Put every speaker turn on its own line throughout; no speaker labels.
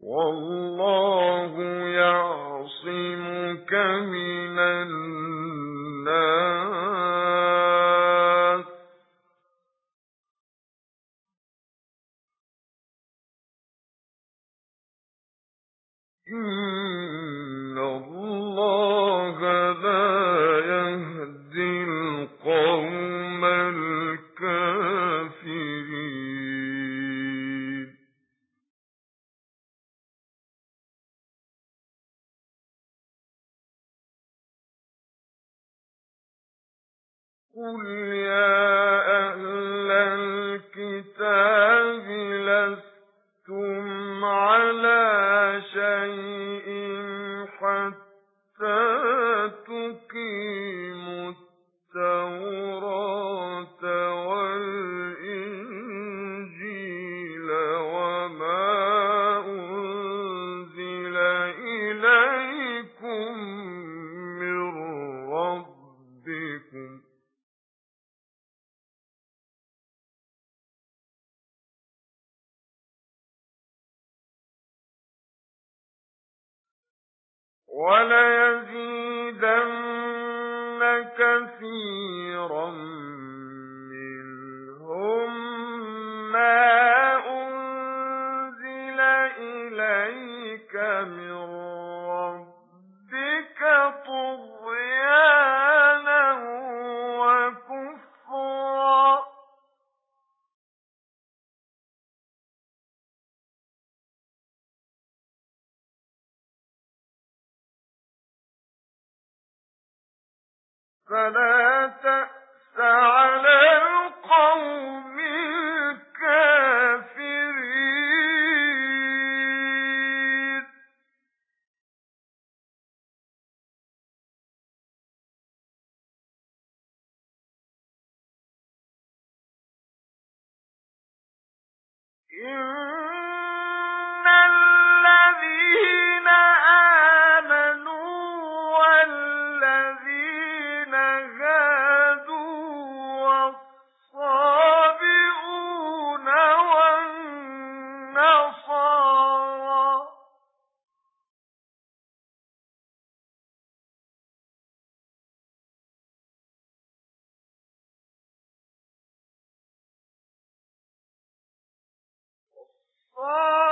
والله يعصمك من الناس. إن الله لا يهدي القوم الكافرين. لنزيدنك فِي فلا تأس قال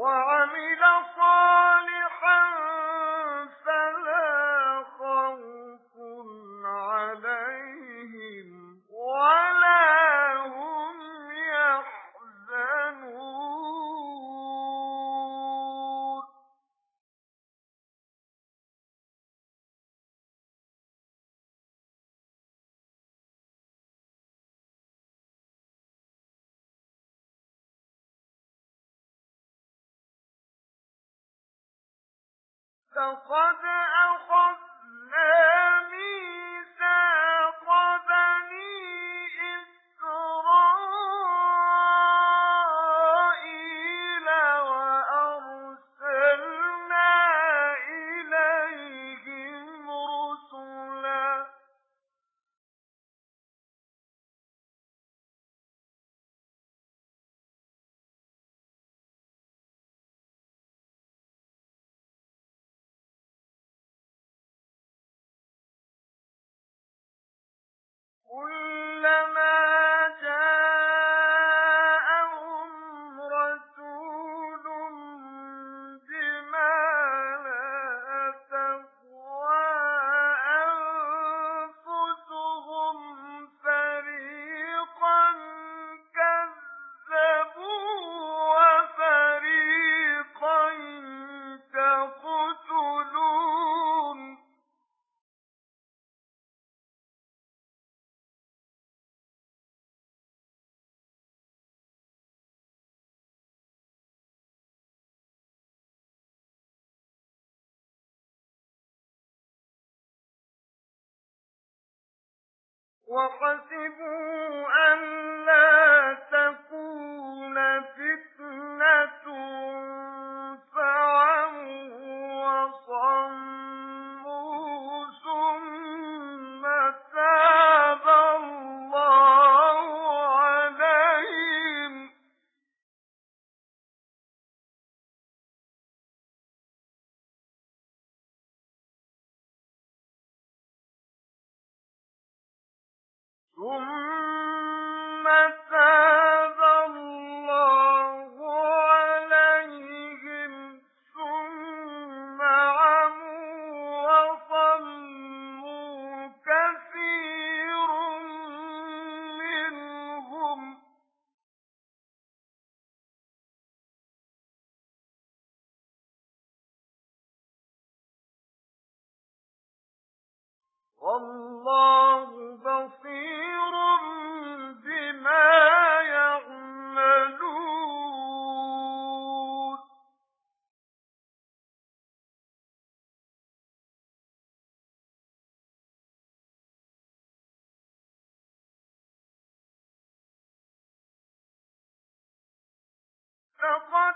وعمل صالحا فقد أخذنا من وَحَسِبُوا أَنَّ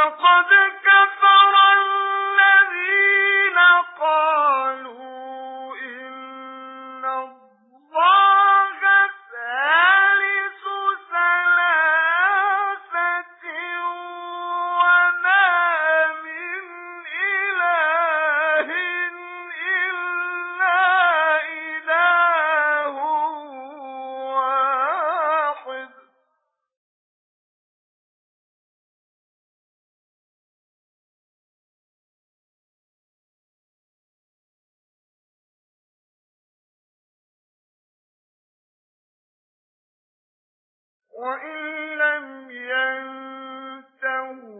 لقد وَإِن لَّمْ يَنْتَهُوا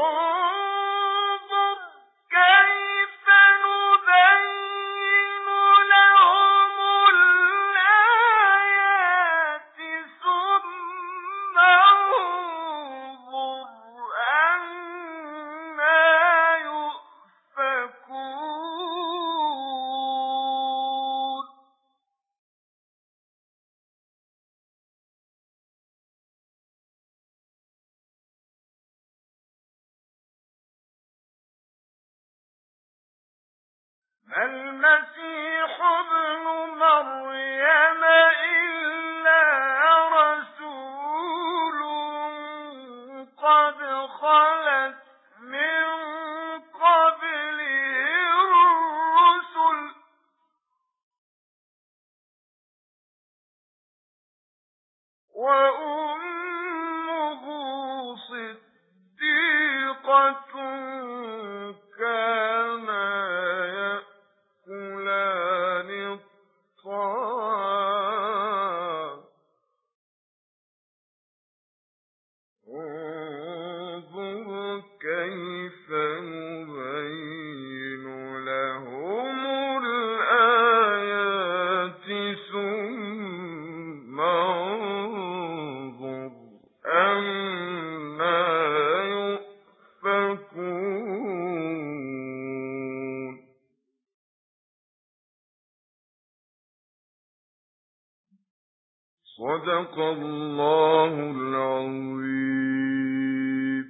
Oh! المسيح ابن مريم إلا رسول قد خلت من قبله الرسل وأولي